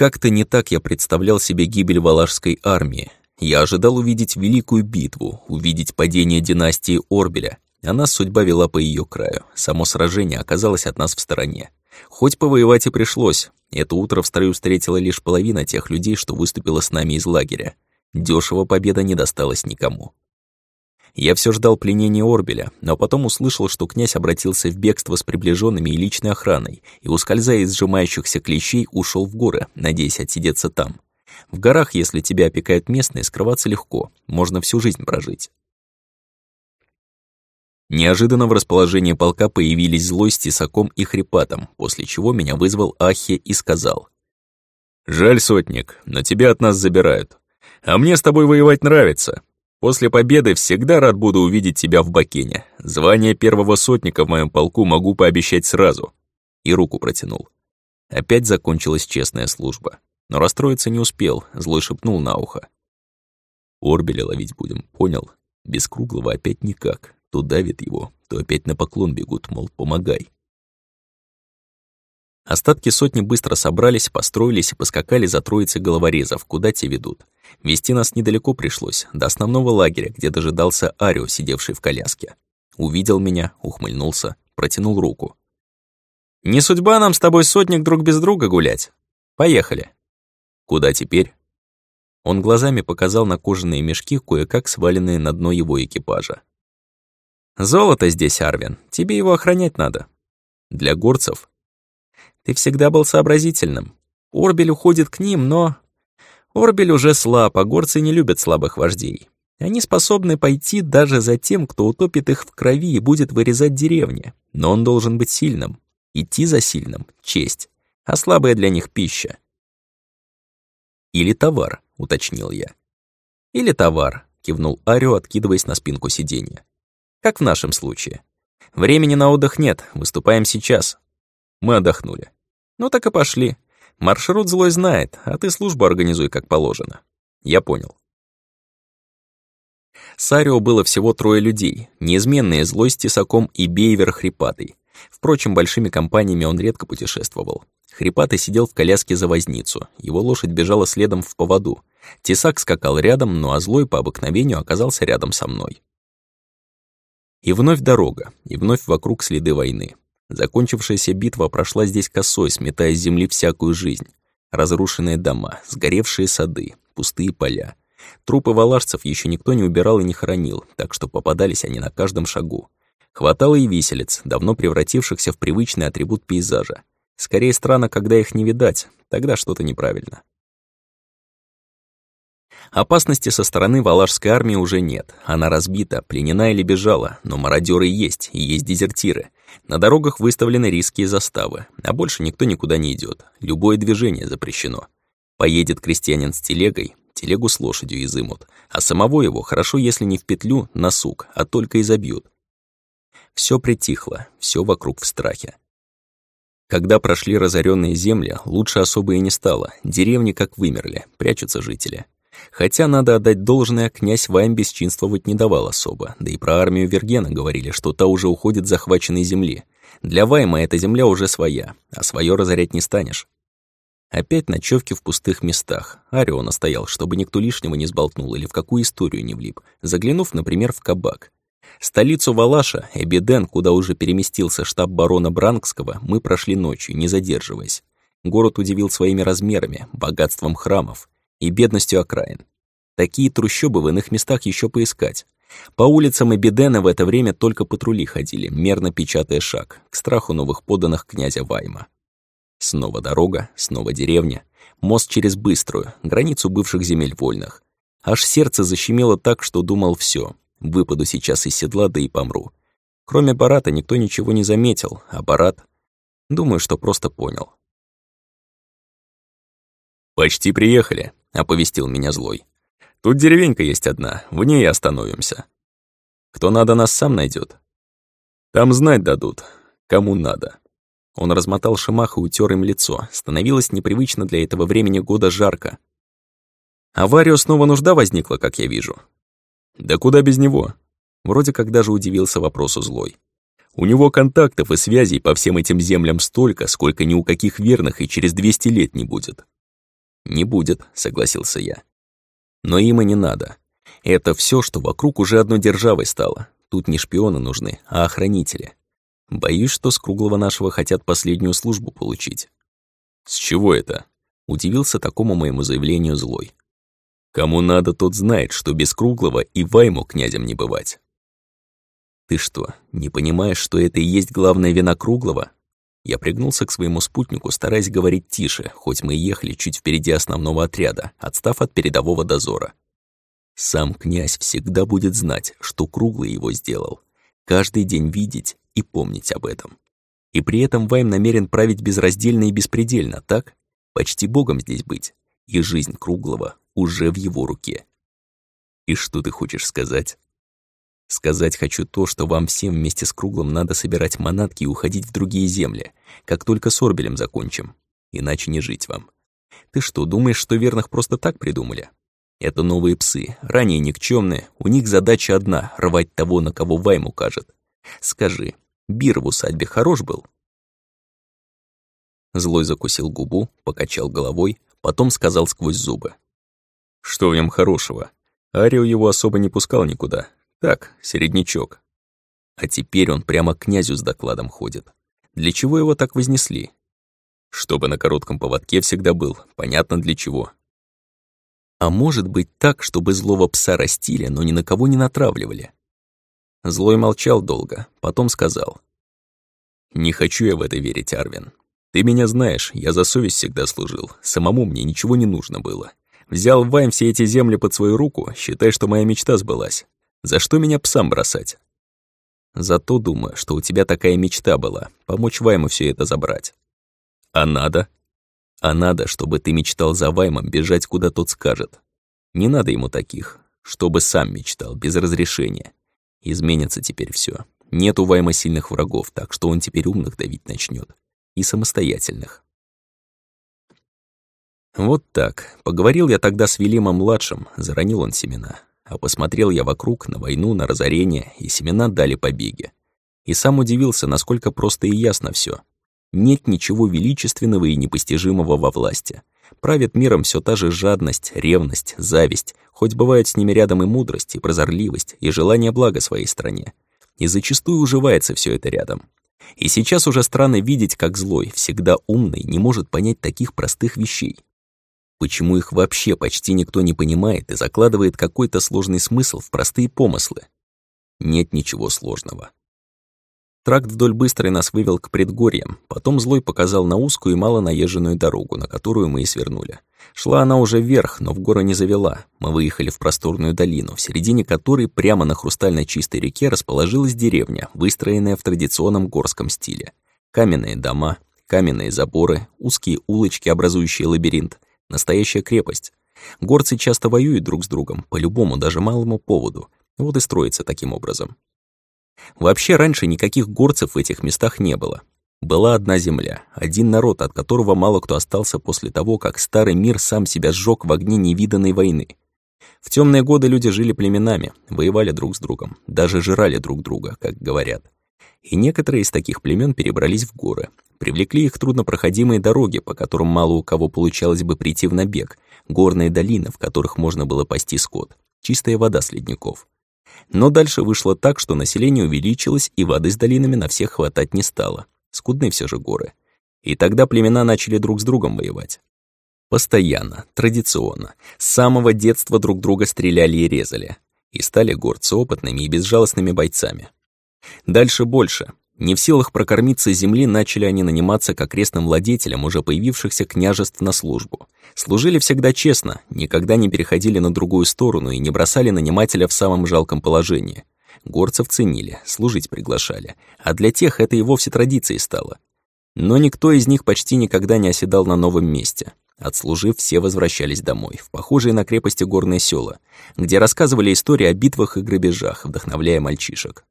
Как-то не так я представлял себе гибель Валашской армии. Я ожидал увидеть великую битву, увидеть падение династии Орбеля. А нас судьба вела по ее краю. Само сражение оказалось от нас в стороне. Хоть повоевать и пришлось. Это утро в строю встретила лишь половина тех людей, что выступила с нами из лагеря. Дёшево победа не досталась никому. Я все ждал пленения Орбеля, но потом услышал, что князь обратился в бегство с приближенными и личной охраной и, ускользая из сжимающихся клещей, ушел в горы, надеясь отсидеться там. В горах, если тебя опекают местные, скрываться легко, можно всю жизнь прожить. Неожиданно в расположении полка появились злой с тесаком и хрипатом, после чего меня вызвал Ахе и сказал. «Жаль, сотник, но тебя от нас забирают. А мне с тобой воевать нравится. После победы всегда рад буду увидеть тебя в Бакене. Звание первого сотника в моем полку могу пообещать сразу». И руку протянул. Опять закончилась честная служба. Но расстроиться не успел, злой шепнул на ухо. «Орбеля ловить будем, понял? Без круглого опять никак. То давит его, то опять на поклон бегут, мол, помогай». Остатки сотни быстро собрались, построились и поскакали за троицей головорезов, куда те ведут. Вести нас недалеко пришлось, до основного лагеря, где дожидался Арио, сидевший в коляске. Увидел меня, ухмыльнулся, протянул руку. «Не судьба нам с тобой, сотник, друг без друга гулять. Поехали». «Куда теперь?» Он глазами показал на кожаные мешки, кое-как сваленные на дно его экипажа. «Золото здесь, Арвин, тебе его охранять надо». «Для горцев ты всегда был сообразительным. Орбель уходит к ним, но... Орбель уже слаб, а горцы не любят слабых вождей. Они способны пойти даже за тем, кто утопит их в крови и будет вырезать деревни. Но он должен быть сильным. Идти за сильным — честь, а слабая для них пища. «Или товар», — уточнил я. «Или товар», — кивнул Арио, откидываясь на спинку сиденья. «Как в нашем случае. Времени на отдых нет, выступаем сейчас, мы отдохнули. Ну так и пошли. Маршрут злой знает, а ты службу организуй как положено. Я понял. Сарио было всего трое людей, неизменные злой с тесаком и бейвер хрипатый. Впрочем, большими компаниями он редко путешествовал. Хрипатый сидел в коляске за возницу, его лошадь бежала следом в поводу. Тесак скакал рядом, ну а злой по обыкновению оказался рядом со мной. И вновь дорога, и вновь вокруг следы войны. Закончившаяся битва прошла здесь косой, сметая с земли всякую жизнь. Разрушенные дома, сгоревшие сады, пустые поля. Трупы валашцев еще никто не убирал и не хоронил, так что попадались они на каждом шагу. Хватало и виселиц, давно превратившихся в привычный атрибут пейзажа. Скорее странно, когда их не видать, тогда что-то неправильно. Опасности со стороны Валашской армии уже нет. Она разбита, пленена или бежала, но мародеры есть, и есть дезертиры. На дорогах выставлены риски и заставы, а больше никто никуда не идет. Любое движение запрещено. Поедет крестьянин с телегой, телегу с лошадью изымут, а самого его хорошо, если не в петлю, на сук, а только изобьют. Все притихло, все вокруг в страхе. Когда прошли разоренные земли, лучше особо и не стало, деревни как вымерли, прячутся жители. Хотя, надо отдать должное, князь Вайм бесчинствовать не давал особо, да и про армию Вергена говорили, что та уже уходит с захваченной земли. Для Вайма эта земля уже своя, а свое разорять не станешь. Опять ночевки в пустых местах. Арио настоял, чтобы никто лишнего не сболтнул или в какую историю не влип, заглянув, например, в кабак. Столицу Валаша, Эбиден, куда уже переместился штаб барона Бранкского, мы прошли ночью, не задерживаясь. Город удивил своими размерами, богатством храмов и бедностью окраин. Такие трущобы в иных местах еще поискать. По улицам Эбидена в это время только патрули ходили, мерно печатая шаг, к страху новых поданных князя Вайма. Снова дорога, снова деревня, мост через Быструю, границу бывших земель вольных. Аж сердце защемило так, что думал все. Выпаду сейчас из седла, да и помру. Кроме Барата никто ничего не заметил, а Барат... Думаю, что просто понял. «Почти приехали», — оповестил меня злой. «Тут деревенька есть одна, в ней остановимся. Кто надо, нас сам найдет. Там знать дадут, кому надо». Он размотал шимах и утер им лицо. Становилось непривычно для этого времени года жарко. «Аварию снова нужда возникла, как я вижу». «Да куда без него?» Вроде как даже удивился вопросу злой. «У него контактов и связей по всем этим землям столько, сколько ни у каких верных и через 200 лет не будет. «Не будет», — согласился я. «Но им и не надо. Это все, что вокруг уже одной державой стало. Тут не шпионы нужны, а охранители. Боюсь, что с круглого нашего хотят последнюю службу получить». «С чего это?» — удивился такому моему заявлению злой. «Кому надо, тот знает, что без круглого и вайму князем не бывать». «Ты что, не понимаешь, что это и есть главная вина круглого?» Я пригнулся к своему спутнику, стараясь говорить тише, хоть мы ехали чуть впереди основного отряда, отстав от передового дозора. Сам князь всегда будет знать, что Круглый его сделал. Каждый день видеть и помнить об этом. И при этом Вайм намерен править безраздельно и беспредельно, так? Почти богом здесь быть. И жизнь Круглого уже в его руке. И что ты хочешь сказать? Сказать хочу то, что вам всем вместе с Круглым надо собирать манатки и уходить в другие земли, как только с Орбелем закончим. Иначе не жить вам. Ты что, думаешь, что верных просто так придумали? Это новые псы, ранее никчемные, у них задача одна — рвать того, на кого Вайм укажет. Скажи, Бир в усадьбе хорош был?» Злой закусил губу, покачал головой, потом сказал сквозь зубы. «Что в нем хорошего? Арио его особо не пускал никуда, так, середнячок. А теперь он прямо к князю с докладом ходит. Для чего его так вознесли? Чтобы на коротком поводке всегда был, понятно для чего. А может быть так, чтобы злого пса растили, но ни на кого не натравливали? Злой молчал долго, потом сказал. «Не хочу я в это верить, Арвин. Ты меня знаешь, я за совесть всегда служил, самому мне ничего не нужно было. Взял Вайм все эти земли под свою руку, считай, что моя мечта сбылась. За что меня псам бросать? Зато думаю, что у тебя такая мечта была — помочь Вайму все это забрать. А надо? А надо, чтобы ты мечтал за Ваймом бежать, куда тот скажет. Не надо ему таких, чтобы сам мечтал, без разрешения. Изменится теперь все. Нет у Вайма сильных врагов, так что он теперь умных давить начнет И самостоятельных. Вот так. Поговорил я тогда с Велимом-младшим, заронил он семена. А посмотрел я вокруг, на войну, на разорение, и семена дали побеги. И сам удивился, насколько просто и ясно все. Нет ничего величественного и непостижимого во власти. Правит миром все та же жадность, ревность, зависть, хоть бывает с ними рядом и мудрость, и прозорливость, и желание блага своей стране. И зачастую уживается все это рядом. И сейчас уже странно видеть, как злой, всегда умный, не может понять таких простых вещей. Почему их вообще почти никто не понимает и закладывает какой-то сложный смысл в простые помыслы? Нет ничего сложного. Тракт вдоль быстрой нас вывел к предгорьям, потом Злой показал на узкую и мало наезженную дорогу, на которую мы и свернули. Шла она уже вверх, но в горы не завела. Мы выехали в просторную долину, в середине которой прямо на хрустально чистой реке расположилась деревня, выстроенная в традиционном горском стиле. Каменные дома, каменные заборы, узкие улочки, образующие лабиринт — Настоящая крепость. Горцы часто воюют друг с другом, по любому, даже малому поводу. Вот и строится таким образом. Вообще раньше никаких горцев в этих местах не было. Была одна земля, один народ, от которого мало кто остался после того, как старый мир сам себя сжег в огне невиданной войны. В темные годы люди жили племенами, воевали друг с другом, даже жрали друг друга, как говорят. И некоторые из таких племен перебрались в горы, Привлекли их труднопроходимые дороги, по которым мало у кого получалось бы прийти в набег, горные долины, в которых можно было пасти скот, чистая вода с ледников. Но дальше вышло так, что население увеличилось, и воды с долинами на всех хватать не стало. Скудны все же горы. И тогда племена начали друг с другом воевать. Постоянно, традиционно, с самого детства друг друга стреляли и резали. И стали горцы опытными и безжалостными бойцами. Дальше больше. Не в силах прокормиться земли, начали они наниматься к окрестным владетелям уже появившихся княжеств на службу. Служили всегда честно, никогда не переходили на другую сторону и не бросали нанимателя в самом жалком положении. Горцев ценили, служить приглашали, а для тех это и вовсе традицией стало. Но никто из них почти никогда не оседал на новом месте. Отслужив, все возвращались домой, в похожие на крепости горные села, где рассказывали истории о битвах и грабежах, вдохновляя мальчишек.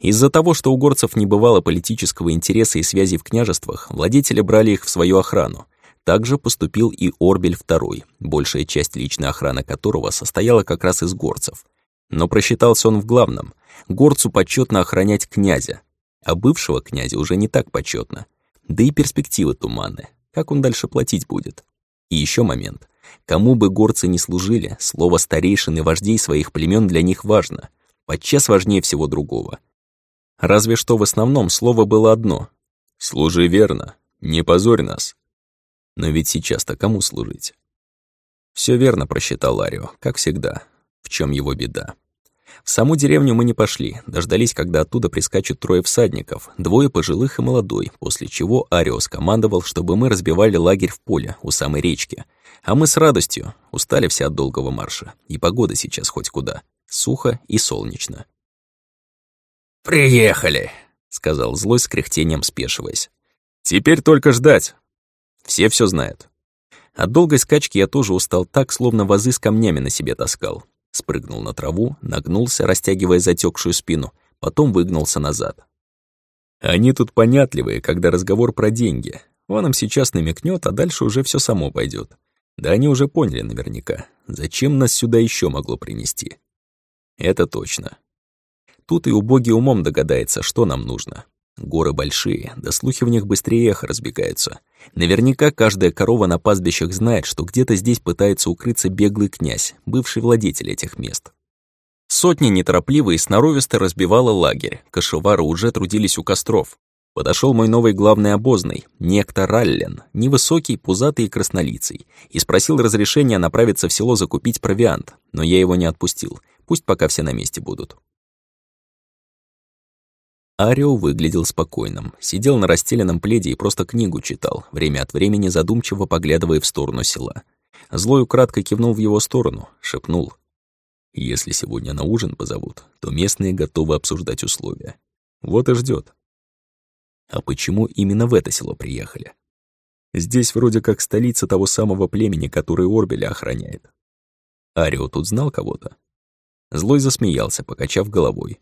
Из-за того, что у горцев не бывало политического интереса и связей в княжествах, владетели брали их в свою охрану. Также поступил и Орбель II, большая часть личной охраны которого состояла как раз из горцев. Но просчитался он в главном. Горцу почетно охранять князя, а бывшего князя уже не так почетно. Да и перспективы туманны. Как он дальше платить будет? И еще момент. Кому бы горцы не служили, слово старейшин и вождей своих племен для них важно. Подчас важнее всего другого. Разве что в основном слово было одно. «Служи верно, не позорь нас». Но ведь сейчас-то кому служить? Все верно просчитал Ларио, как всегда. В чем его беда? В саму деревню мы не пошли, дождались, когда оттуда прискачут трое всадников, двое пожилых и молодой, после чего Арио скомандовал, чтобы мы разбивали лагерь в поле у самой речки. А мы с радостью, устали все от долгого марша, и погода сейчас хоть куда, сухо и солнечно. «Приехали», — сказал злой с кряхтением спешиваясь. «Теперь только ждать». Все все знают. От долгой скачки я тоже устал так, словно вазы с камнями на себе таскал. Спрыгнул на траву, нагнулся, растягивая затекшую спину, потом выгнулся назад. Они тут понятливые, когда разговор про деньги. Он им сейчас намекнет, а дальше уже все само пойдет. Да они уже поняли наверняка, зачем нас сюда еще могло принести. Это точно. Тут и убогий умом догадается, что нам нужно. Горы большие, да слухи в них быстрее эхо разбегаются. Наверняка каждая корова на пастбищах знает, что где-то здесь пытается укрыться беглый князь, бывший владетель этих мест. Сотни неторопливо и сноровисто разбивала лагерь, кошевары уже трудились у костров. Подошел мой новый главный обозный, некто Раллен, невысокий, пузатый и краснолицый, и спросил разрешения направиться в село закупить провиант, но я его не отпустил, пусть пока все на месте будут. Арио выглядел спокойным, сидел на расстеленном пледе и просто книгу читал, время от времени задумчиво поглядывая в сторону села. Злой украдкой кивнул в его сторону, шепнул. «Если сегодня на ужин позовут, то местные готовы обсуждать условия. Вот и ждет. А почему именно в это село приехали? Здесь вроде как столица того самого племени, который Орбеля охраняет. Арио тут знал кого-то? Злой засмеялся, покачав головой.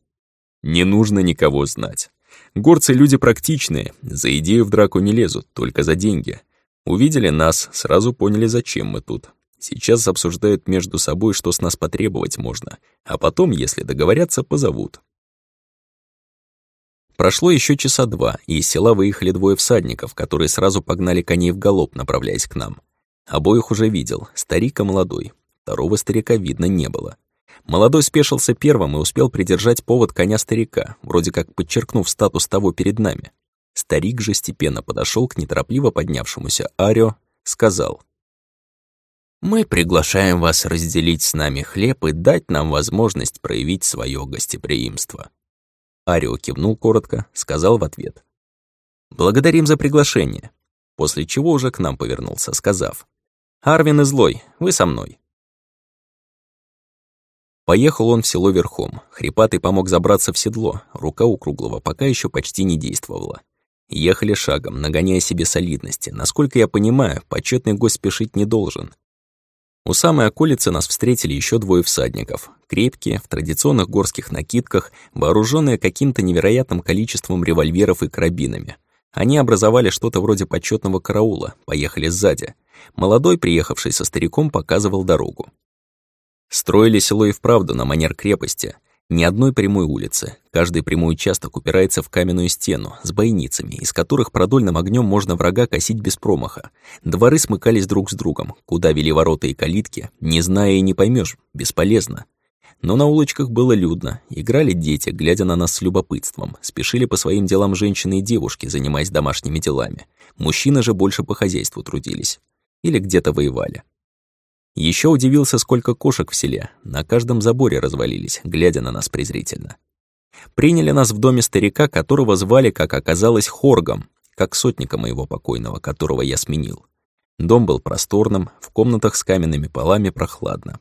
Не нужно никого знать. Горцы люди практичные, за идею в драку не лезут, только за деньги. Увидели нас, сразу поняли, зачем мы тут. Сейчас обсуждают между собой, что с нас потребовать можно, а потом, если договорятся, позовут. Прошло еще часа два, и из села выехали двое всадников, которые сразу погнали коней в галоп, направляясь к нам. Обоих уже видел, старик и молодой. Второго старика видно не было. Молодой спешился первым и успел придержать повод коня старика, вроде как подчеркнув статус того перед нами. Старик же степенно подошел к неторопливо поднявшемуся Арио, сказал. «Мы приглашаем вас разделить с нами хлеб и дать нам возможность проявить свое гостеприимство». Арио кивнул коротко, сказал в ответ. «Благодарим за приглашение», после чего уже к нам повернулся, сказав. «Арвин и Злой, вы со мной». Поехал он в село верхом. Хрипатый помог забраться в седло. Рука у Круглого пока еще почти не действовала. Ехали шагом, нагоняя себе солидности. Насколько я понимаю, почетный гость спешить не должен. У самой околицы нас встретили еще двое всадников. Крепкие, в традиционных горских накидках, вооруженные каким-то невероятным количеством револьверов и карабинами. Они образовали что-то вроде почетного караула, поехали сзади. Молодой, приехавший со стариком, показывал дорогу. Строили село и вправду на манер крепости. Ни одной прямой улицы. Каждый прямой участок упирается в каменную стену с бойницами, из которых продольным огнем можно врага косить без промаха. Дворы смыкались друг с другом. Куда вели ворота и калитки, не зная и не поймешь, бесполезно. Но на улочках было людно. Играли дети, глядя на нас с любопытством. Спешили по своим делам женщины и девушки, занимаясь домашними делами. Мужчины же больше по хозяйству трудились. Или где-то воевали. Еще удивился, сколько кошек в селе. На каждом заборе развалились, глядя на нас презрительно. Приняли нас в доме старика, которого звали, как оказалось, Хоргом, как сотника моего покойного, которого я сменил. Дом был просторным, в комнатах с каменными полами прохладно.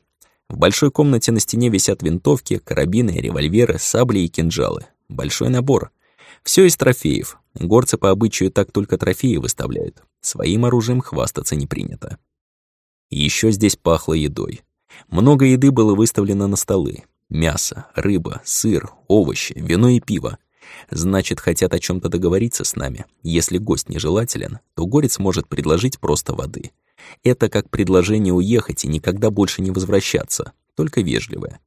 В большой комнате на стене висят винтовки, карабины, револьверы, сабли и кинжалы. Большой набор. Все из трофеев. Горцы по обычаю так только трофеи выставляют. Своим оружием хвастаться не принято. Еще здесь пахло едой. Много еды было выставлено на столы. Мясо, рыба, сыр, овощи, вино и пиво. Значит, хотят о чем то договориться с нами. Если гость нежелателен, то горец может предложить просто воды. Это как предложение уехать и никогда больше не возвращаться, только вежливое.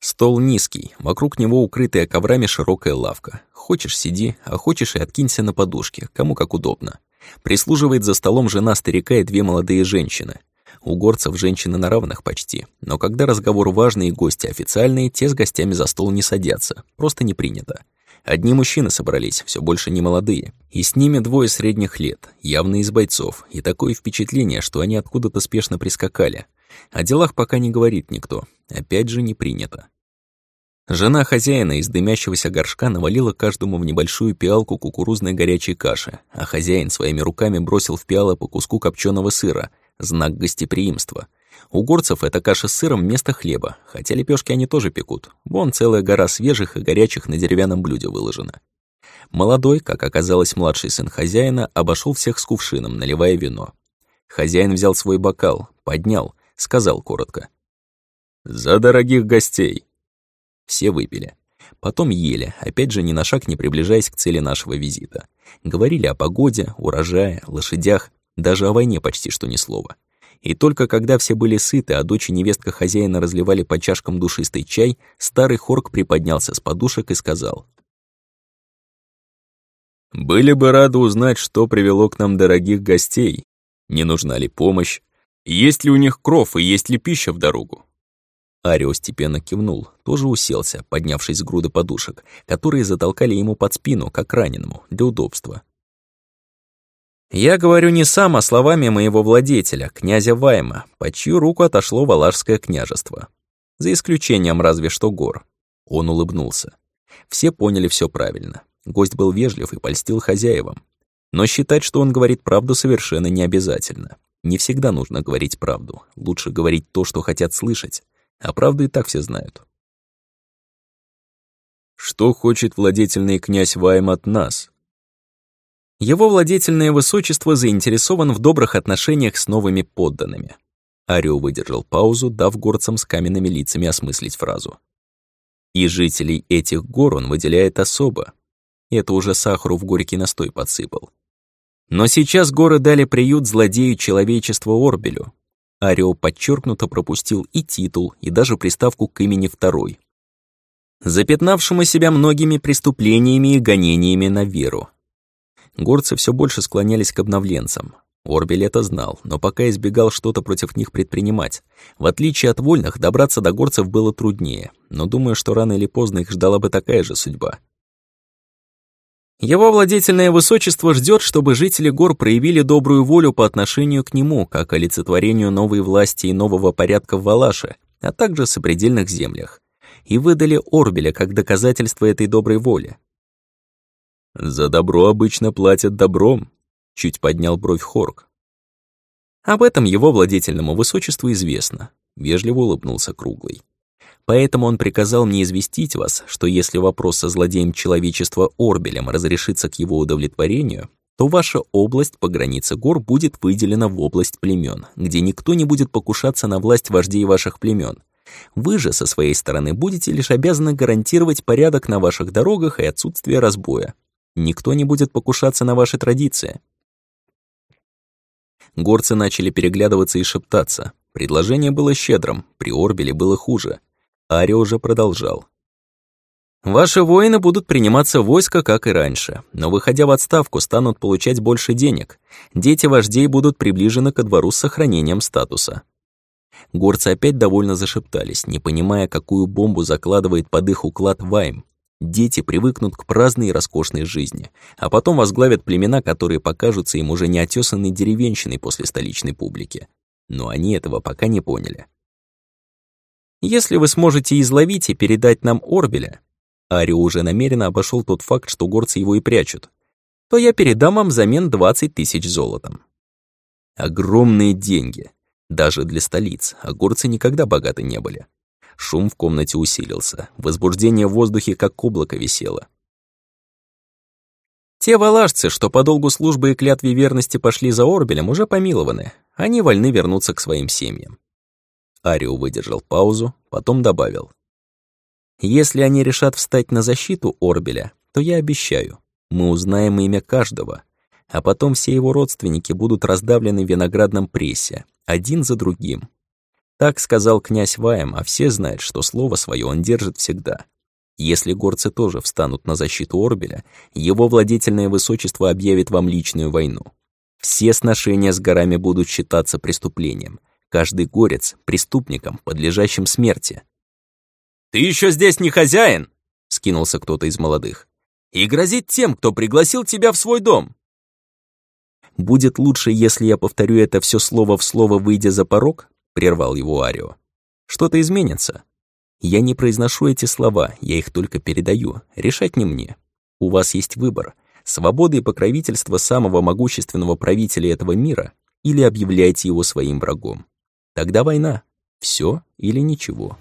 Стол низкий, вокруг него укрытая коврами широкая лавка. Хочешь — сиди, а хочешь — и откинься на подушке, кому как удобно. Прислуживает за столом жена старика и две молодые женщины. У горцев женщины на равных почти, но когда разговор важный и гости официальные, те с гостями за стол не садятся, просто не принято. Одни мужчины собрались, все больше не молодые, и с ними двое средних лет, явно из бойцов, и такое впечатление, что они откуда-то спешно прискакали. О делах пока не говорит никто, опять же не принято. Жена хозяина из дымящегося горшка навалила каждому в небольшую пиалку кукурузной горячей каши, а хозяин своими руками бросил в пиалы по куску копченого сыра, знак гостеприимства. У горцев эта каша с сыром вместо хлеба, хотя лепешки они тоже пекут. Вон целая гора свежих и горячих на деревянном блюде выложена. Молодой, как оказалось младший сын хозяина, обошел всех с кувшином, наливая вино. Хозяин взял свой бокал, поднял, сказал коротко. «За дорогих гостей!» Все выпили. Потом ели, опять же ни на шаг не приближаясь к цели нашего визита. Говорили о погоде, урожае, лошадях, даже о войне почти что ни слова. И только когда все были сыты, а дочь и невестка хозяина разливали по чашкам душистый чай, старый Хорк приподнялся с подушек и сказал. «Были бы рады узнать, что привело к нам дорогих гостей. Не нужна ли помощь? Есть ли у них кров и есть ли пища в дорогу? Арио степенно кивнул, тоже уселся, поднявшись с груды подушек, которые затолкали ему под спину, как раненому, для удобства. «Я говорю не сам, а словами моего владетеля, князя Вайма, по чью руку отошло Валашское княжество. За исключением разве что гор». Он улыбнулся. Все поняли все правильно. Гость был вежлив и польстил хозяевам. Но считать, что он говорит правду, совершенно не обязательно. Не всегда нужно говорить правду. Лучше говорить то, что хотят слышать. А правду и так все знают. Что хочет владетельный князь Вайм от нас? Его владетельное высочество заинтересован в добрых отношениях с новыми подданными. Арио выдержал паузу, дав горцам с каменными лицами осмыслить фразу. И жителей этих гор он выделяет особо. Это уже сахару в горький настой подсыпал. Но сейчас горы дали приют злодею человечества Орбелю, Арио подчеркнуто пропустил и титул, и даже приставку к имени второй. Запятнавшему себя многими преступлениями и гонениями на веру. Горцы все больше склонялись к обновленцам. Орбель это знал, но пока избегал что-то против них предпринимать. В отличие от вольных, добраться до горцев было труднее, но думаю, что рано или поздно их ждала бы такая же судьба. Его владетельное высочество ждет, чтобы жители гор проявили добрую волю по отношению к нему, как олицетворению новой власти и нового порядка в Валаше, а также сопредельных землях, и выдали Орбеля как доказательство этой доброй воли. «За добро обычно платят добром», — чуть поднял бровь Хорк. Об этом его владетельному высочеству известно, — вежливо улыбнулся Круглый. Поэтому он приказал мне известить вас, что если вопрос со злодеем человечества Орбелем разрешится к его удовлетворению, то ваша область по границе гор будет выделена в область племен, где никто не будет покушаться на власть вождей ваших племен. Вы же со своей стороны будете лишь обязаны гарантировать порядок на ваших дорогах и отсутствие разбоя. Никто не будет покушаться на ваши традиции. Горцы начали переглядываться и шептаться. Предложение было щедрым, при Орбеле было хуже. Ари уже продолжал. Ваши воины будут приниматься войско, как и раньше, но, выходя в отставку, станут получать больше денег. Дети вождей будут приближены ко двору с сохранением статуса. Горцы опять довольно зашептались, не понимая, какую бомбу закладывает под их уклад Вайм. Дети привыкнут к праздной и роскошной жизни, а потом возглавят племена, которые покажутся им уже неотесанной деревенщиной после столичной публики. Но они этого пока не поняли. Если вы сможете изловить и передать нам Орбеля, Арио уже намеренно обошел тот факт, что горцы его и прячут, то я передам вам взамен 20 тысяч золотом. Огромные деньги. Даже для столиц, а горцы никогда богаты не были. Шум в комнате усилился, возбуждение в воздухе как облако висело. Те валашцы, что по долгу службы и клятве верности пошли за Орбелем, уже помилованы. Они вольны вернуться к своим семьям. Арио выдержал паузу, потом добавил. «Если они решат встать на защиту Орбеля, то я обещаю, мы узнаем имя каждого, а потом все его родственники будут раздавлены в виноградном прессе, один за другим. Так сказал князь Ваем, а все знают, что слово свое он держит всегда. Если горцы тоже встанут на защиту Орбеля, его владетельное высочество объявит вам личную войну. Все сношения с горами будут считаться преступлением. Каждый горец — преступником, подлежащим смерти. «Ты еще здесь не хозяин!» — скинулся кто-то из молодых. «И грозит тем, кто пригласил тебя в свой дом!» «Будет лучше, если я повторю это все слово в слово, выйдя за порог?» — прервал его Арио. «Что-то изменится. Я не произношу эти слова, я их только передаю. Решать не мне. У вас есть выбор. Свобода и покровительство самого могущественного правителя этого мира или объявляйте его своим врагом. Тогда война. Все или ничего.